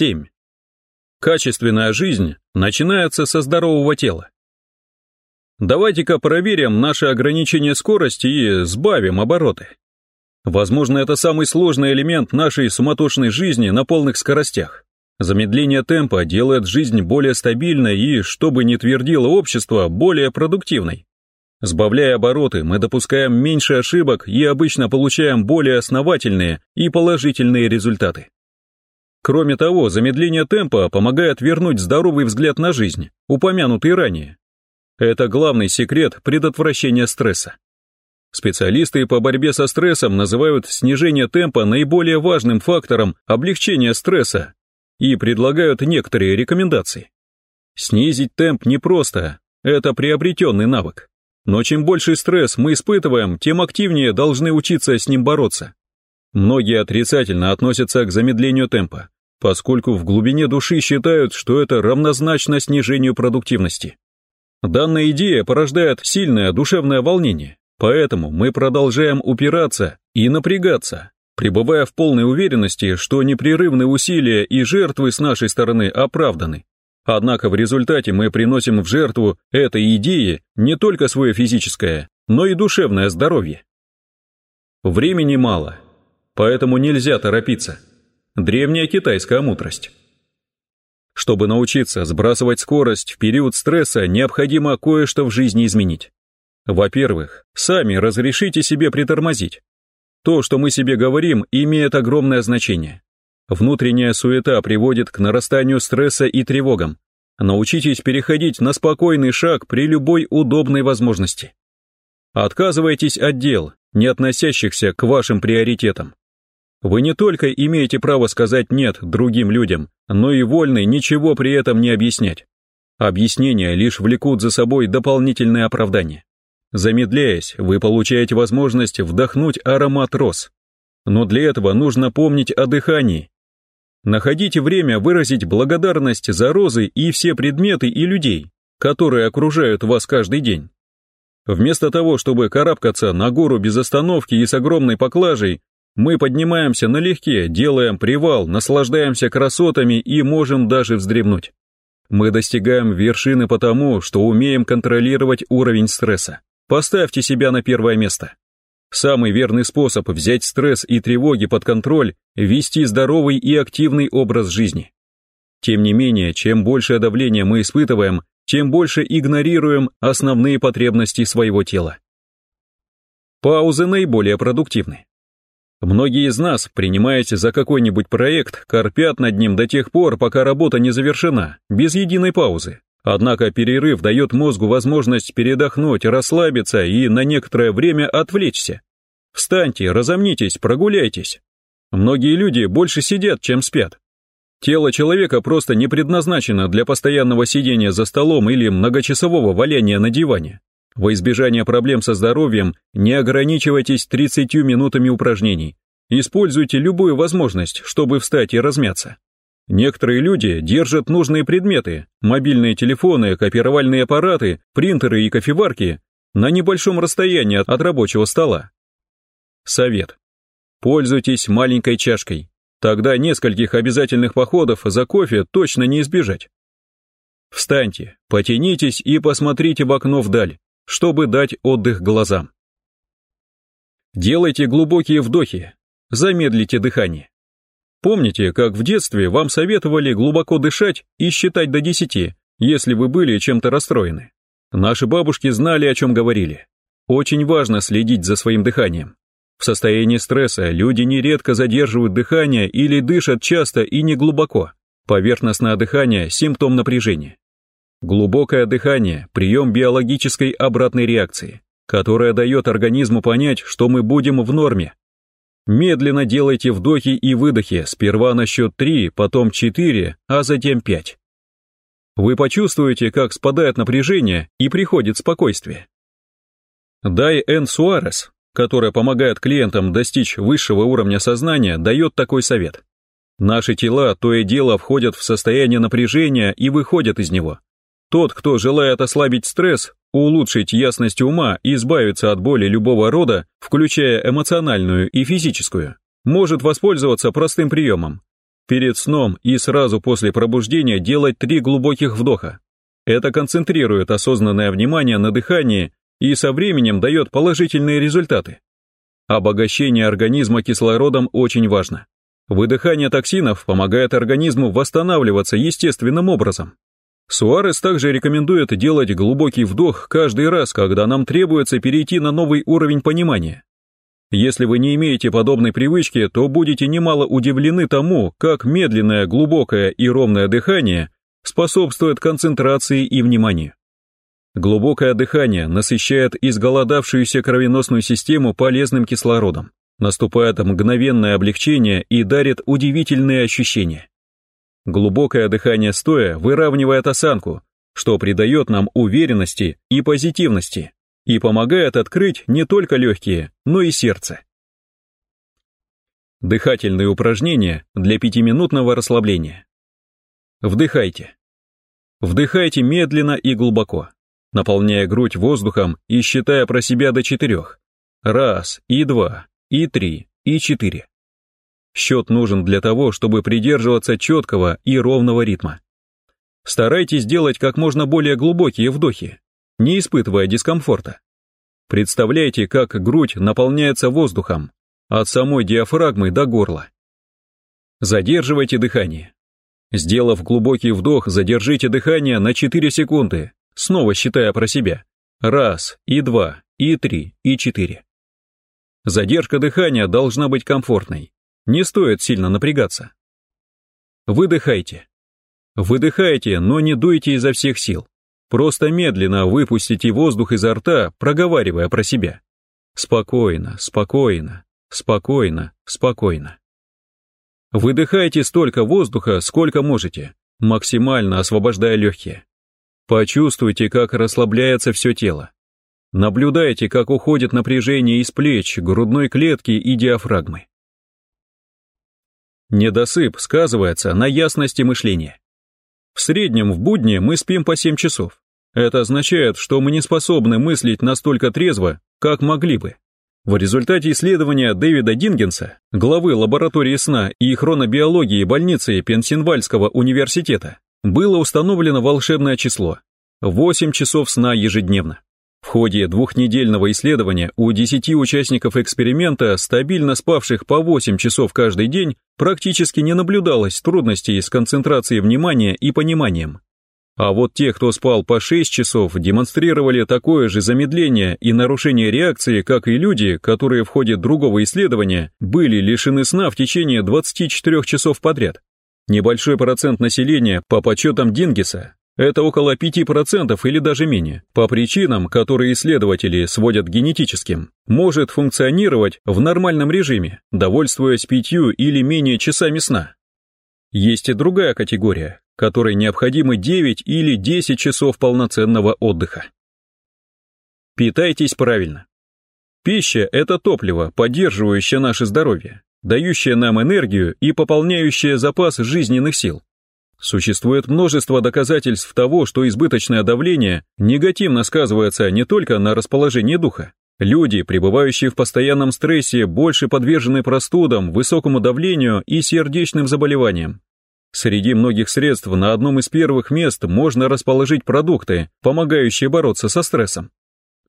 7. Качественная жизнь начинается со здорового тела. Давайте-ка проверим наши ограничения скорости и сбавим обороты. Возможно, это самый сложный элемент нашей суматошной жизни на полных скоростях. Замедление темпа делает жизнь более стабильной и, что бы ни твердило общество, более продуктивной. Сбавляя обороты, мы допускаем меньше ошибок и обычно получаем более основательные и положительные результаты. Кроме того, замедление темпа помогает вернуть здоровый взгляд на жизнь, упомянутый ранее. Это главный секрет предотвращения стресса. Специалисты по борьбе со стрессом называют снижение темпа наиболее важным фактором облегчения стресса и предлагают некоторые рекомендации. Снизить темп непросто, это приобретенный навык. Но чем больше стресс мы испытываем, тем активнее должны учиться с ним бороться. Многие отрицательно относятся к замедлению темпа, поскольку в глубине души считают, что это равнозначно снижению продуктивности. Данная идея порождает сильное душевное волнение, поэтому мы продолжаем упираться и напрягаться, пребывая в полной уверенности, что непрерывные усилия и жертвы с нашей стороны оправданы. Однако в результате мы приносим в жертву этой идее не только свое физическое, но и душевное здоровье. Времени мало, поэтому нельзя торопиться. Древняя китайская мудрость. Чтобы научиться сбрасывать скорость в период стресса, необходимо кое-что в жизни изменить. Во-первых, сами разрешите себе притормозить. То, что мы себе говорим, имеет огромное значение. Внутренняя суета приводит к нарастанию стресса и тревогам. Научитесь переходить на спокойный шаг при любой удобной возможности. Отказывайтесь от дел, не относящихся к вашим приоритетам. Вы не только имеете право сказать «нет» другим людям, но и вольны ничего при этом не объяснять. Объяснения лишь влекут за собой дополнительные оправдания. Замедляясь, вы получаете возможность вдохнуть аромат роз. Но для этого нужно помнить о дыхании Находите время выразить благодарность за розы и все предметы и людей, которые окружают вас каждый день. Вместо того, чтобы карабкаться на гору без остановки и с огромной поклажей, мы поднимаемся налегке, делаем привал, наслаждаемся красотами и можем даже вздремнуть. Мы достигаем вершины потому, что умеем контролировать уровень стресса. Поставьте себя на первое место. Самый верный способ взять стресс и тревоги под контроль – вести здоровый и активный образ жизни. Тем не менее, чем большее давление мы испытываем, тем больше игнорируем основные потребности своего тела. Паузы наиболее продуктивны. Многие из нас, принимаясь за какой-нибудь проект, корпят над ним до тех пор, пока работа не завершена, без единой паузы. Однако перерыв дает мозгу возможность передохнуть, расслабиться и на некоторое время отвлечься. Встаньте, разомнитесь, прогуляйтесь. Многие люди больше сидят, чем спят. Тело человека просто не предназначено для постоянного сидения за столом или многочасового валяния на диване. Во избежание проблем со здоровьем не ограничивайтесь 30 минутами упражнений. Используйте любую возможность, чтобы встать и размяться. Некоторые люди держат нужные предметы, мобильные телефоны, копировальные аппараты, принтеры и кофеварки на небольшом расстоянии от рабочего стола. Совет. Пользуйтесь маленькой чашкой, тогда нескольких обязательных походов за кофе точно не избежать. Встаньте, потянитесь и посмотрите в окно вдаль, чтобы дать отдых глазам. Делайте глубокие вдохи, замедлите дыхание. Помните, как в детстве вам советовали глубоко дышать и считать до десяти, если вы были чем-то расстроены? Наши бабушки знали, о чем говорили. Очень важно следить за своим дыханием. В состоянии стресса люди нередко задерживают дыхание или дышат часто и неглубоко. Поверхностное дыхание – симптом напряжения. Глубокое дыхание – прием биологической обратной реакции, которая дает организму понять, что мы будем в норме, Медленно делайте вдохи и выдохи, сперва на счет 3, потом 4, а затем 5. Вы почувствуете, как спадает напряжение и приходит спокойствие. Дай Н. Суарес, которая помогает клиентам достичь высшего уровня сознания, дает такой совет. Наши тела то и дело входят в состояние напряжения и выходят из него. Тот, кто желает ослабить стресс, улучшить ясность ума и избавиться от боли любого рода, включая эмоциональную и физическую, может воспользоваться простым приемом. перед сном и сразу после пробуждения делать три глубоких вдоха. Это концентрирует осознанное внимание на дыхании и со временем дает положительные результаты. Обогащение организма кислородом очень важно. Выдыхание токсинов помогает организму восстанавливаться естественным образом. Суарес также рекомендует делать глубокий вдох каждый раз, когда нам требуется перейти на новый уровень понимания. Если вы не имеете подобной привычки, то будете немало удивлены тому, как медленное, глубокое и ровное дыхание способствует концентрации и вниманию. Глубокое дыхание насыщает изголодавшуюся кровеносную систему полезным кислородом, наступает мгновенное облегчение и дарит удивительные ощущения. Глубокое дыхание стоя выравнивает осанку, что придает нам уверенности и позитивности и помогает открыть не только легкие, но и сердце. Дыхательные упражнения для пятиминутного расслабления. Вдыхайте. Вдыхайте медленно и глубоко наполняя грудь воздухом и считая про себя до четырех. Раз, и два, и три, и четыре. Счет нужен для того, чтобы придерживаться четкого и ровного ритма. Старайтесь делать как можно более глубокие вдохи, не испытывая дискомфорта. Представляйте, как грудь наполняется воздухом, от самой диафрагмы до горла. Задерживайте дыхание. Сделав глубокий вдох, задержите дыхание на 4 секунды, снова считая про себя. Раз, и два, и три, и четыре. Задержка дыхания должна быть комфортной. Не стоит сильно напрягаться. Выдыхайте. Выдыхайте, но не дуйте изо всех сил. Просто медленно выпустите воздух изо рта, проговаривая про себя. Спокойно, спокойно, спокойно, спокойно. Выдыхайте столько воздуха, сколько можете, максимально освобождая легкие. Почувствуйте, как расслабляется все тело. Наблюдайте, как уходит напряжение из плеч, грудной клетки и диафрагмы. Недосып сказывается на ясности мышления. В среднем в будни мы спим по 7 часов. Это означает, что мы не способны мыслить настолько трезво, как могли бы. В результате исследования Дэвида Дингенса, главы лаборатории сна и хронобиологии больницы Пенсильвальского университета, было установлено волшебное число – 8 часов сна ежедневно. В ходе двухнедельного исследования у 10 участников эксперимента, стабильно спавших по 8 часов каждый день, практически не наблюдалось трудностей с концентрацией внимания и пониманием. А вот те, кто спал по 6 часов, демонстрировали такое же замедление и нарушение реакции, как и люди, которые в ходе другого исследования были лишены сна в течение 24 часов подряд. Небольшой процент населения, по подсчетам Дингиса, это около 5% или даже менее, по причинам, которые исследователи сводят генетическим, может функционировать в нормальном режиме, довольствуясь пятью или менее часами сна. Есть и другая категория, которой необходимы 9 или 10 часов полноценного отдыха. Питайтесь правильно. Пища – это топливо, поддерживающее наше здоровье дающая нам энергию и пополняющая запас жизненных сил. Существует множество доказательств того, что избыточное давление негативно сказывается не только на расположении духа. Люди, пребывающие в постоянном стрессе, больше подвержены простудам, высокому давлению и сердечным заболеваниям. Среди многих средств на одном из первых мест можно расположить продукты, помогающие бороться со стрессом.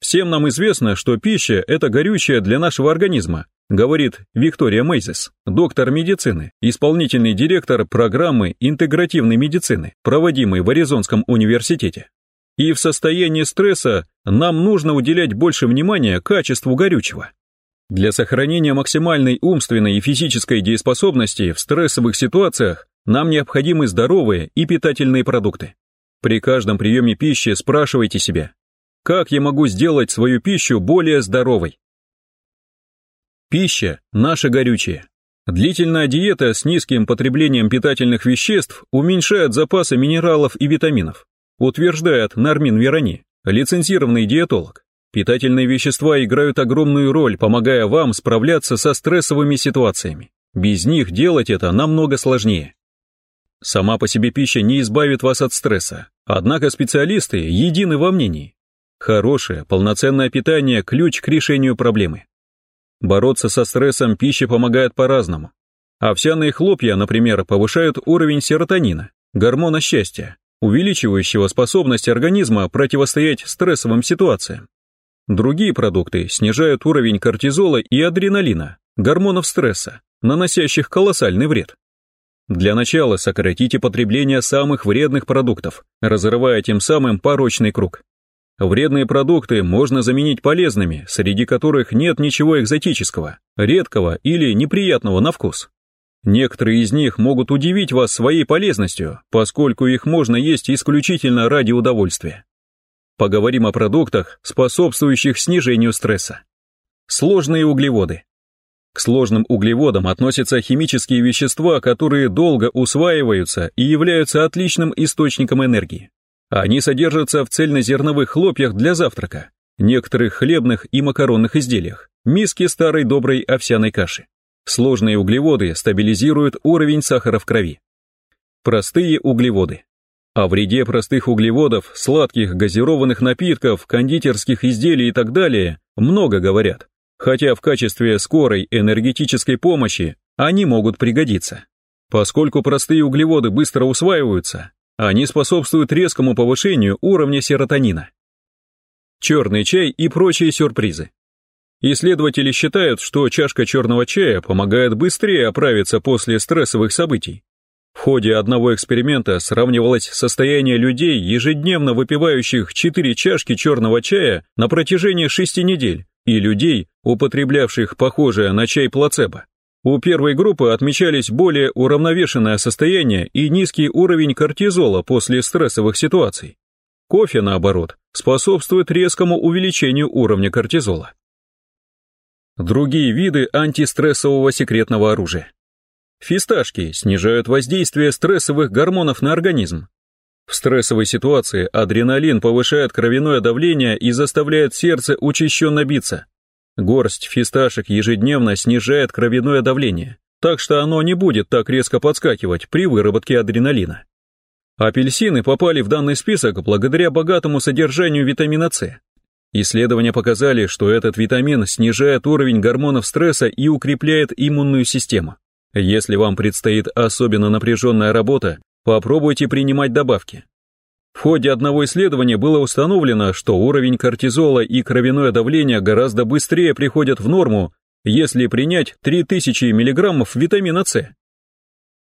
Всем нам известно, что пища – это горючее для нашего организма, говорит Виктория Мейзес, доктор медицины, исполнительный директор программы интегративной медицины, проводимой в Аризонском университете. И в состоянии стресса нам нужно уделять больше внимания качеству горючего. Для сохранения максимальной умственной и физической дееспособности в стрессовых ситуациях нам необходимы здоровые и питательные продукты. При каждом приеме пищи спрашивайте себя, как я могу сделать свою пищу более здоровой? Пища – наше горючее. Длительная диета с низким потреблением питательных веществ уменьшает запасы минералов и витаминов, утверждает Нармин Верони, лицензированный диетолог. Питательные вещества играют огромную роль, помогая вам справляться со стрессовыми ситуациями. Без них делать это намного сложнее. Сама по себе пища не избавит вас от стресса, однако специалисты едины во мнении. Хорошее, полноценное питание – ключ к решению проблемы. Бороться со стрессом пища помогает по-разному. Овсяные хлопья, например, повышают уровень серотонина, гормона счастья, увеличивающего способность организма противостоять стрессовым ситуациям. Другие продукты снижают уровень кортизола и адреналина, гормонов стресса, наносящих колоссальный вред. Для начала сократите потребление самых вредных продуктов, разрывая тем самым порочный круг. Вредные продукты можно заменить полезными, среди которых нет ничего экзотического, редкого или неприятного на вкус. Некоторые из них могут удивить вас своей полезностью, поскольку их можно есть исключительно ради удовольствия. Поговорим о продуктах, способствующих снижению стресса. Сложные углеводы. К сложным углеводам относятся химические вещества, которые долго усваиваются и являются отличным источником энергии. Они содержатся в цельнозерновых хлопьях для завтрака, некоторых хлебных и макаронных изделиях, миске старой доброй овсяной каши. Сложные углеводы стабилизируют уровень сахара в крови. Простые углеводы. О вреде простых углеводов, сладких, газированных напитков, кондитерских изделий и так далее много говорят, хотя в качестве скорой энергетической помощи они могут пригодиться. Поскольку простые углеводы быстро усваиваются, они способствуют резкому повышению уровня серотонина. Черный чай и прочие сюрпризы. Исследователи считают, что чашка черного чая помогает быстрее оправиться после стрессовых событий. В ходе одного эксперимента сравнивалось состояние людей, ежедневно выпивающих 4 чашки черного чая на протяжении 6 недель, и людей, употреблявших похожее на чай плацебо. У первой группы отмечались более уравновешенное состояние и низкий уровень кортизола после стрессовых ситуаций. Кофе, наоборот, способствует резкому увеличению уровня кортизола. Другие виды антистрессового секретного оружия. Фисташки снижают воздействие стрессовых гормонов на организм. В стрессовой ситуации адреналин повышает кровяное давление и заставляет сердце учащенно биться. Горсть фисташек ежедневно снижает кровяное давление, так что оно не будет так резко подскакивать при выработке адреналина. Апельсины попали в данный список благодаря богатому содержанию витамина С, Исследования показали, что этот витамин снижает уровень гормонов стресса и укрепляет иммунную систему. Если вам предстоит особенно напряженная работа, попробуйте принимать добавки. В ходе одного исследования было установлено, что уровень кортизола и кровяное давление гораздо быстрее приходят в норму, если принять 3000 мг витамина С.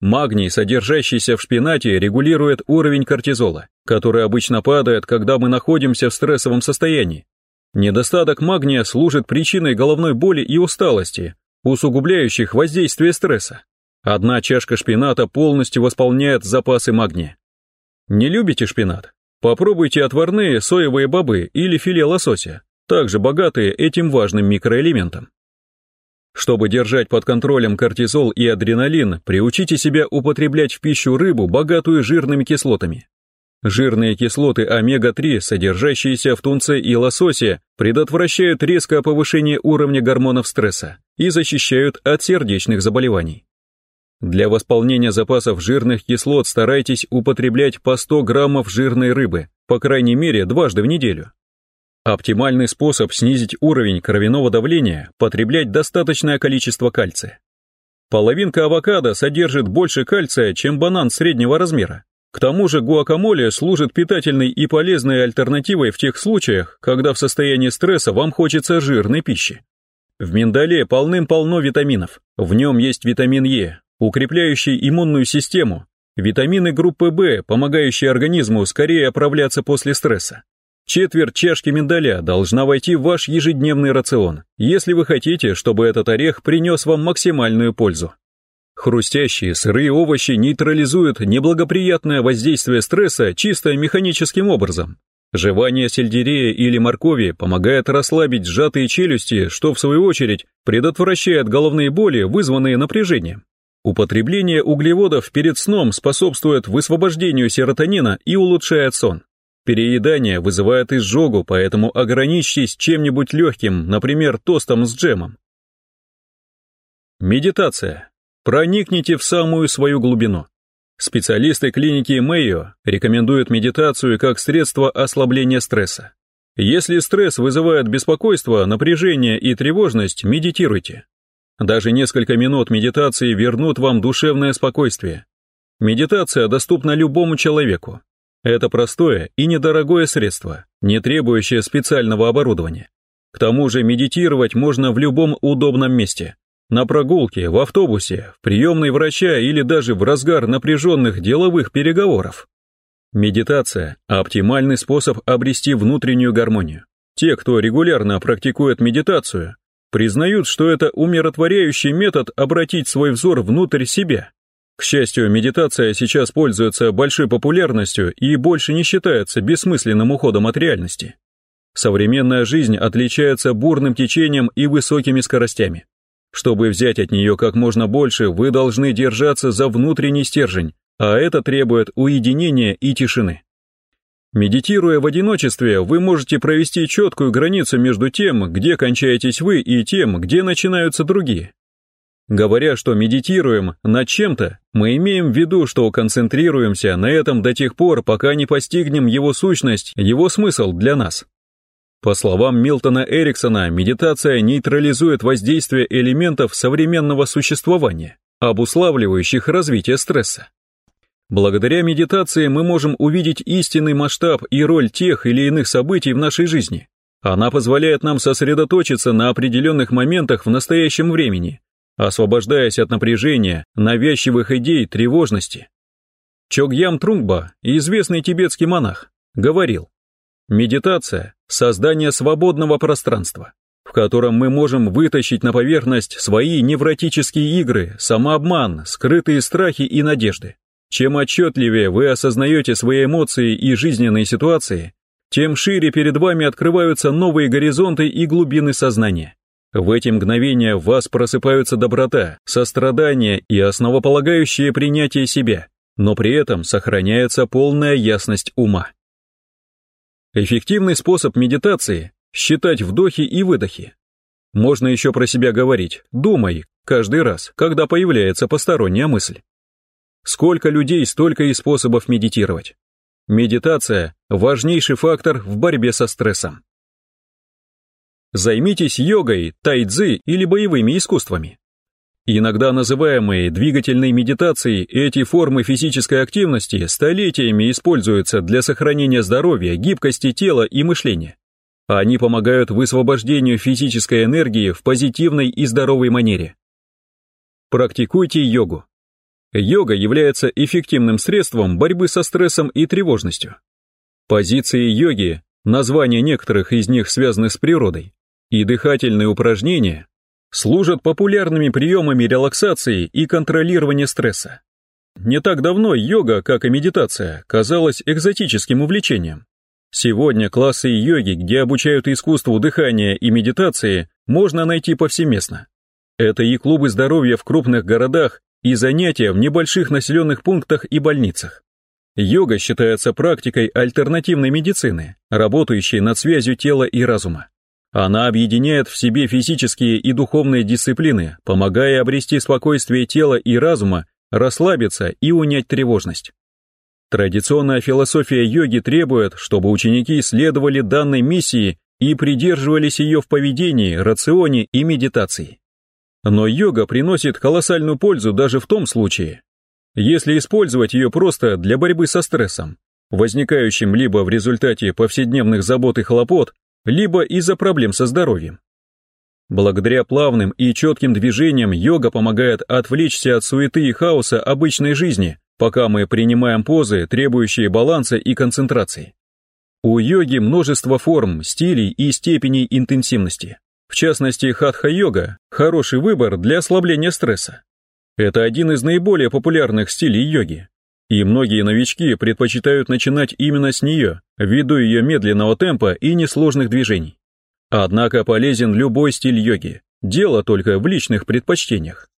Магний, содержащийся в шпинате, регулирует уровень кортизола, который обычно падает, когда мы находимся в стрессовом состоянии. Недостаток магния служит причиной головной боли и усталости, усугубляющих воздействие стресса. Одна чашка шпината полностью восполняет запасы магния. Не любите шпинат? Попробуйте отварные соевые бобы или филе лосося, также богатые этим важным микроэлементом. Чтобы держать под контролем кортизол и адреналин, приучите себя употреблять в пищу рыбу, богатую жирными кислотами. Жирные кислоты омега-3, содержащиеся в тунце и лососе, предотвращают резкое повышение уровня гормонов стресса и защищают от сердечных заболеваний. Для восполнения запасов жирных кислот старайтесь употреблять по 100 граммов жирной рыбы, по крайней мере дважды в неделю. Оптимальный способ снизить уровень кровяного давления – потреблять достаточное количество кальция. Половинка авокадо содержит больше кальция, чем банан среднего размера, к тому же гуакамоле служит питательной и полезной альтернативой в тех случаях, когда в состоянии стресса вам хочется жирной пищи. В миндале полным-полно витаминов. В нем есть витамин Е, укрепляющий иммунную систему, витамины группы В, помогающие организму скорее оправляться после стресса. Четверть чашки миндаля должна войти в ваш ежедневный рацион, если вы хотите, чтобы этот орех принес вам максимальную пользу. Хрустящие сырые овощи нейтрализуют неблагоприятное воздействие стресса чисто механическим образом. Жевание сельдерея или моркови помогает расслабить сжатые челюсти, что в свою очередь предотвращает головные боли, вызванные напряжением. Употребление углеводов перед сном способствует высвобождению серотонина и улучшает сон. Переедание вызывает изжогу, поэтому ограничьтесь чем-нибудь легким, например, тостом с джемом. Медитация. Проникните в самую свою глубину. Специалисты клиники Мэйо рекомендуют медитацию как средство ослабления стресса. Если стресс вызывает беспокойство, напряжение и тревожность, медитируйте. Даже несколько минут медитации вернут вам душевное спокойствие. Медитация доступна любому человеку. Это простое и недорогое средство, не требующее специального оборудования. К тому же медитировать можно в любом удобном месте. На прогулке, в автобусе, в приемной врача или даже в разгар напряженных деловых переговоров. Медитация – оптимальный способ обрести внутреннюю гармонию. Те, кто регулярно практикует медитацию, признают, что это умиротворяющий метод обратить свой взор внутрь себя. К счастью, медитация сейчас пользуется большой популярностью и больше не считается бессмысленным уходом от реальности. Современная жизнь отличается бурным течением и высокими скоростями. Чтобы взять от нее как можно больше, вы должны держаться за внутренний стержень, а это требует уединения и тишины. Медитируя в одиночестве, вы можете провести четкую границу между тем, где кончаетесь вы, и тем, где начинаются другие. Говоря, что медитируем над чем-то, мы имеем в виду, что концентрируемся на этом до тех пор, пока не постигнем его сущность, его смысл для нас. По словам Милтона Эриксона, медитация нейтрализует воздействие элементов современного существования, обуславливающих развитие стресса. Благодаря медитации мы можем увидеть истинный масштаб и роль тех или иных событий в нашей жизни. Она позволяет нам сосредоточиться на определенных моментах в настоящем времени, освобождаясь от напряжения, навязчивых идей, тревожности. Чогьям Трунгба, известный тибетский монах, говорил, «Медитация – создание свободного пространства, в котором мы можем вытащить на поверхность свои невротические игры, самообман, скрытые страхи и надежды. Чем отчетливее вы осознаете свои эмоции и жизненные ситуации, тем шире перед вами открываются новые горизонты и глубины сознания. В эти мгновения в вас просыпаются доброта, сострадание и основополагающее принятие себя, но при этом сохраняется полная ясность ума. Эффективный способ медитации – считать вдохи и выдохи. Можно еще про себя говорить «думай» каждый раз, когда появляется посторонняя мысль. Сколько людей, столько и способов медитировать. Медитация – важнейший фактор в борьбе со стрессом. Займитесь йогой, тайцзи или боевыми искусствами. Иногда называемые двигательной медитацией, эти формы физической активности столетиями используются для сохранения здоровья, гибкости тела и мышления. Они помогают высвобождению физической энергии в позитивной и здоровой манере. Практикуйте йогу. Йога является эффективным средством борьбы со стрессом и тревожностью. Позиции йоги, названия некоторых из них связаны с природой, и дыхательные упражнения служат популярными приемами релаксации и контролирования стресса. Не так давно йога, как и медитация, казалась экзотическим увлечением. Сегодня классы йоги, где обучают искусству дыхания и медитации, можно найти повсеместно. Это и клубы здоровья в крупных городах, и занятия в небольших населенных пунктах и больницах. Йога считается практикой альтернативной медицины, работающей над связью тела и разума. Она объединяет в себе физические и духовные дисциплины, помогая обрести спокойствие тела и разума, расслабиться и унять тревожность. Традиционная философия йоги требует, чтобы ученики следовали данной миссии и придерживались ее в поведении, рационе и медитации. Но йога приносит колоссальную пользу даже в том случае, если использовать ее просто для борьбы со стрессом, возникающим либо в результате повседневных забот и хлопот, либо из-за проблем со здоровьем. Благодаря плавным и четким движениям йога помогает отвлечься от суеты и хаоса обычной жизни, пока мы принимаем позы, требующие баланса и концентрации. У йоги множество форм, стилей и степеней интенсивности. В частности, хатха-йога – хороший выбор для ослабления стресса. Это один из наиболее популярных стилей йоги, и многие новички предпочитают начинать именно с нее, ввиду ее медленного темпа и несложных движений. Однако полезен любой стиль йоги, дело только в личных предпочтениях.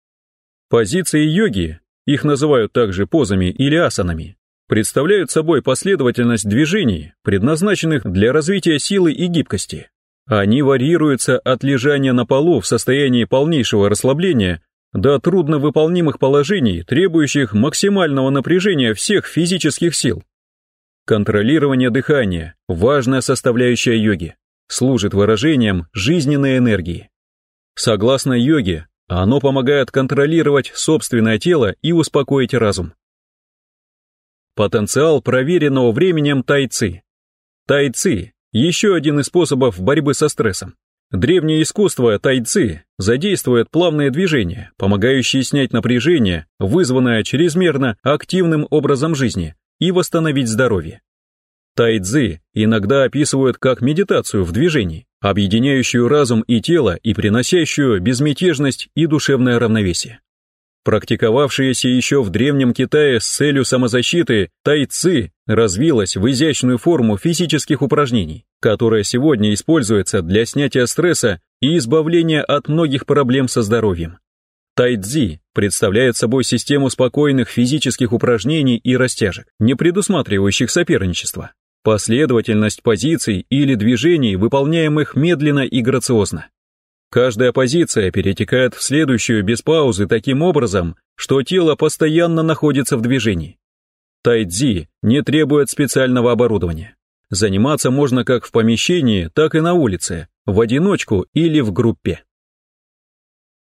Позиции йоги, их называют также позами или асанами, представляют собой последовательность движений, предназначенных для развития силы и гибкости. Они варьируются от лежания на полу в состоянии полнейшего расслабления до трудновыполнимых положений, требующих максимального напряжения всех физических сил. Контролирование дыхания – важная составляющая йоги, служит выражением жизненной энергии. Согласно йоге, Оно помогает контролировать собственное тело и успокоить разум. Потенциал проверенного временем тайци. Тайци – еще один из способов борьбы со стрессом. Древнее искусство тайци задействует плавные движения, помогающие снять напряжение, вызванное чрезмерно активным образом жизни, и восстановить здоровье. Тайцзи иногда описывают как медитацию в движении, объединяющую разум и тело и приносящую безмятежность и душевное равновесие. Практиковавшаяся еще в Древнем Китае с целью самозащиты тайци развилась в изящную форму физических упражнений, которая сегодня используется для снятия стресса и избавления от многих проблем со здоровьем. Тайцзи представляет собой систему спокойных физических упражнений и растяжек, не предусматривающих соперничество, последовательность позиций или движений, выполняемых медленно и грациозно. Каждая позиция перетекает в следующую без паузы таким образом, что тело постоянно находится в движении. Тайцзи не требует специального оборудования. Заниматься можно как в помещении, так и на улице, в одиночку или в группе.